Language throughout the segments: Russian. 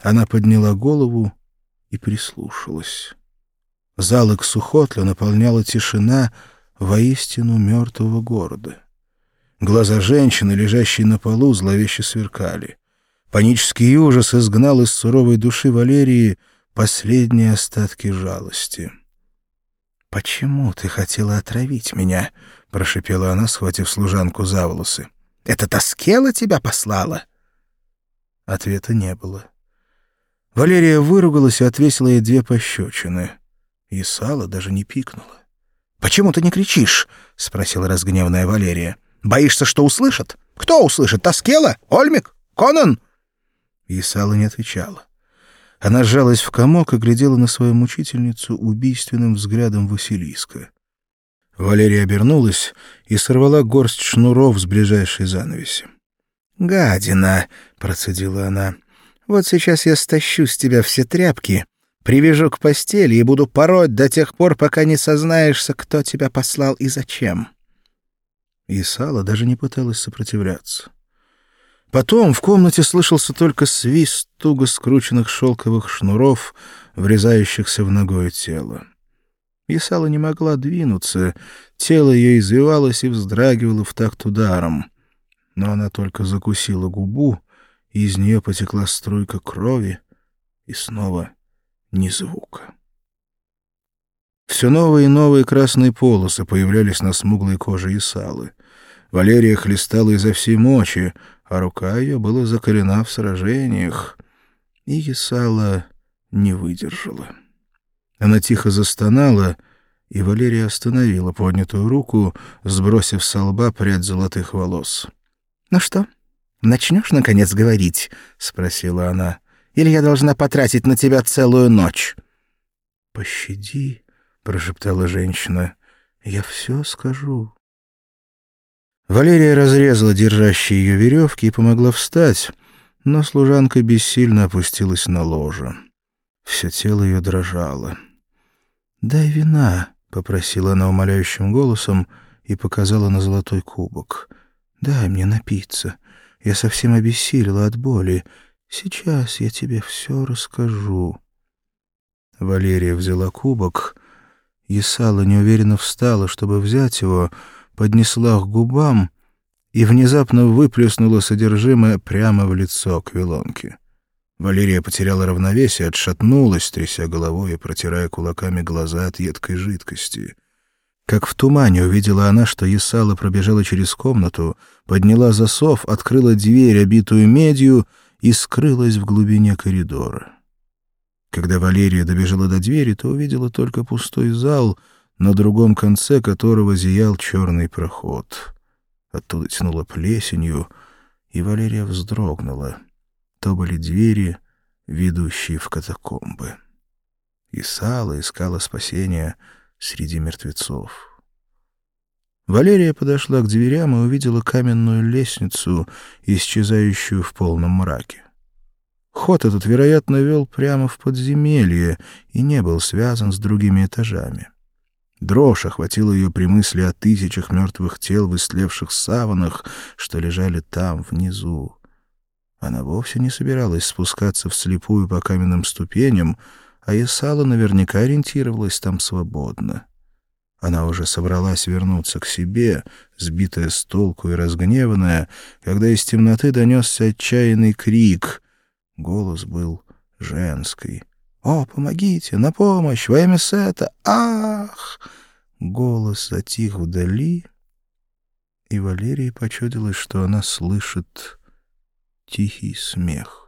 Она подняла голову и прислушалась. Залы Ксухотля наполняла тишина воистину мертвого города. Глаза женщины, лежащей на полу, зловеще сверкали. Панический ужас изгнал из суровой души Валерии последние остатки жалости. «Почему ты хотела отравить меня?» — прошипела она, схватив служанку за волосы. «Это Тоскела тебя послала?» Ответа не было. Валерия выругалась и отвесила ей две пощечины. И Сала даже не пикнула. «Почему ты не кричишь?» — спросила разгневанная Валерия. «Боишься, что услышат? Кто услышит? Тоскела? Ольмик? Конан?» И Сала не отвечала. Она сжалась в комок и глядела на свою мучительницу убийственным взглядом Василиска. Валерия обернулась и сорвала горсть шнуров с ближайшей занавеси. «Гадина!» — процедила она. «Вот сейчас я стащу с тебя все тряпки, привяжу к постели и буду пороть до тех пор, пока не сознаешься, кто тебя послал и зачем». И Сала даже не пыталась сопротивляться. Потом в комнате слышался только свист туго скрученных шелковых шнуров, врезающихся в ногое тело. Исала не могла двинуться, тело ее извивалось и вздрагивало в такт ударом. Но она только закусила губу, и из нее потекла струйка крови, и снова ни звука. Все новые и новые красные полосы появлялись на смуглой коже Исалы. Валерия хлестала изо всей мочи, а рука ее была закалена в сражениях, и Исала не выдержала. Она тихо застонала, и Валерия остановила поднятую руку, сбросив с лба прядь золотых волос. «Ну что, начнешь, наконец, говорить?» — спросила она. «Или я должна потратить на тебя целую ночь?» «Пощади», — прошептала женщина. «Я все скажу». Валерия разрезала держащие ее веревки и помогла встать, но служанка бессильно опустилась на ложе. Все тело ее дрожало. «Дай вина», — попросила она умоляющим голосом и показала на золотой кубок. «Дай мне напиться. Я совсем обессилила от боли. Сейчас я тебе все расскажу». Валерия взяла кубок. Есала неуверенно встала, чтобы взять его, поднесла к губам и внезапно выплеснула содержимое прямо в лицо Квилонки. Валерия потеряла равновесие, отшатнулась, тряся головой и протирая кулаками глаза от едкой жидкости. Как в тумане увидела она, что Есала пробежала через комнату, подняла засов, открыла дверь, обитую медью, и скрылась в глубине коридора. Когда Валерия добежала до двери, то увидела только пустой зал, на другом конце которого зиял черный проход. Оттуда тянуло плесенью, и Валерия вздрогнула — то были двери, ведущие в катакомбы. И Сала искала спасения среди мертвецов. Валерия подошла к дверям и увидела каменную лестницу, исчезающую в полном мраке. Ход этот, вероятно, вел прямо в подземелье и не был связан с другими этажами. Дрожь охватила ее при мысли о тысячах мертвых тел в истлевших саванах, что лежали там, внизу. Она вовсе не собиралась спускаться вслепую по каменным ступеням, а Исала наверняка ориентировалась там свободно. Она уже собралась вернуться к себе, сбитая с толку и разгневанная, когда из темноты донесся отчаянный крик. Голос был женский. «О, помогите! На помощь! Во имя Сета! Ах!» Голос затих вдали, и Валерии почудилось, что она слышит тихий смех.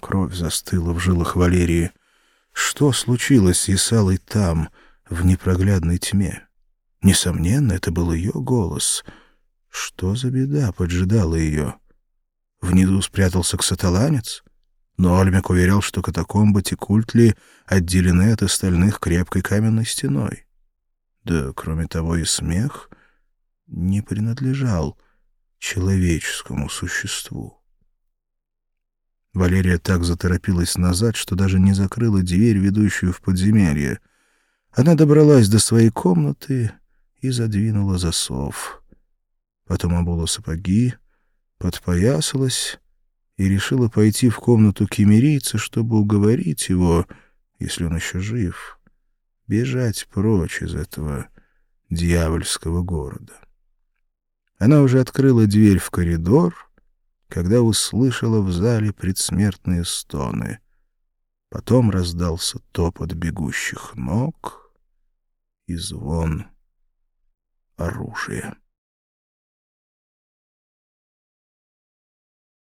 Кровь застыла в жилах Валерии. Что случилось с Исалой там, в непроглядной тьме? Несомненно, это был ее голос. Что за беда поджидала ее? Внизу спрятался ксаталанец? Но Ольмик уверял, что катакомбы Текультли отделены от остальных крепкой каменной стеной. Да, кроме того, и смех не принадлежал человеческому существу. Валерия так заторопилась назад, что даже не закрыла дверь, ведущую в подземелье. Она добралась до своей комнаты и задвинула засов. Потом обула сапоги, подпоясалась и решила пойти в комнату кемерийца, чтобы уговорить его, если он еще жив, бежать прочь из этого дьявольского города. Она уже открыла дверь в коридор, когда услышала в зале предсмертные стоны. Потом раздался топот бегущих ног и звон оружия.